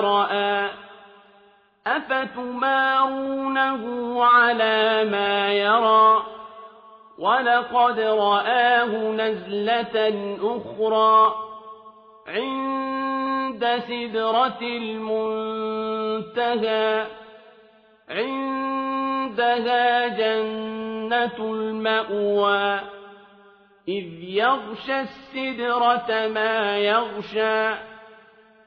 رأى أفتمارونه على ما يرى ولقد رآه نزلة أخرى عند سدرة المنتهى عندها جنة المأوى إذ يغشى السدرة ما يغشى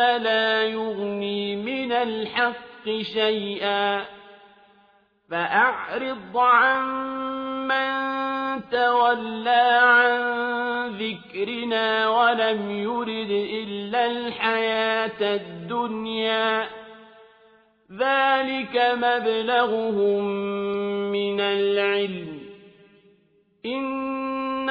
لا يغني من الحق شيئا فأعرض عن من تولى عن ذكرنا ولم يرد إلا الحياة الدنيا ذلك مبلغهم من العلم إن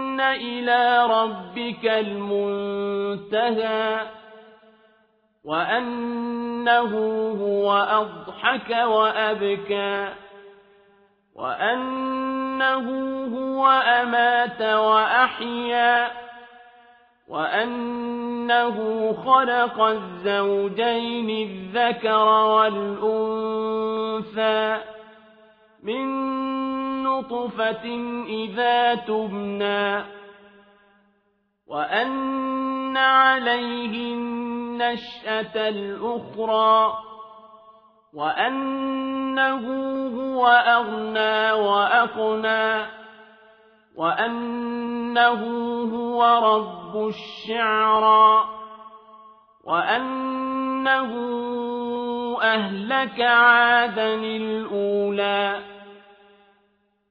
إلى ربك المنتهى وأنه هو أضحك وأبكى وأنه هو أمات وأحيا وأنه خلق الزوجين الذكر والأنثى من نطفة إذا تبنى وأن عليه النشأة الأخرى وأنه هو أغنى وأقنى وأنه هو رب الشعرى وأنه أهلك عادا الأولى